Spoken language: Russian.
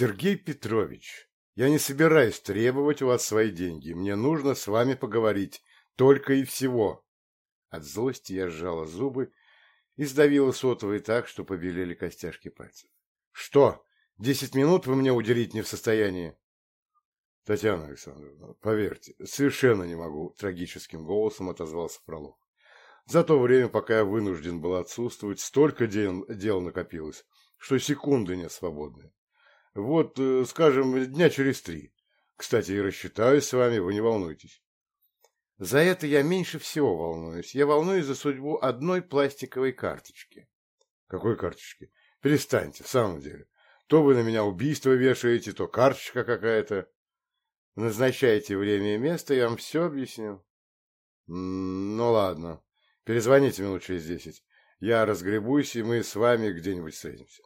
Сергей Петрович, я не собираюсь требовать у вас свои деньги. Мне нужно с вами поговорить. Только и всего. От злости я сжала зубы и сдавила сотовый так, что побелели костяшки пальцев. — Что, десять минут вы мне уделить не в состоянии? — Татьяна Александровна, поверьте, совершенно не могу, — трагическим голосом отозвался пролог. За то время, пока я вынужден был отсутствовать, столько дел, накопилось, что секунды не свободны. Вот, э, скажем, дня через три. Кстати, я рассчитаюсь с вами, вы не волнуйтесь. За это я меньше всего волнуюсь. Я волнуюсь за судьбу одной пластиковой карточки. Какой карточки? Перестаньте, в самом деле. То вы на меня убийство вешаете, то карточка какая-то. Назначайте время и место, я вам все объясню. Ну ладно, перезвоните минут через десять. Я разгребусь, и мы с вами где-нибудь встретимся.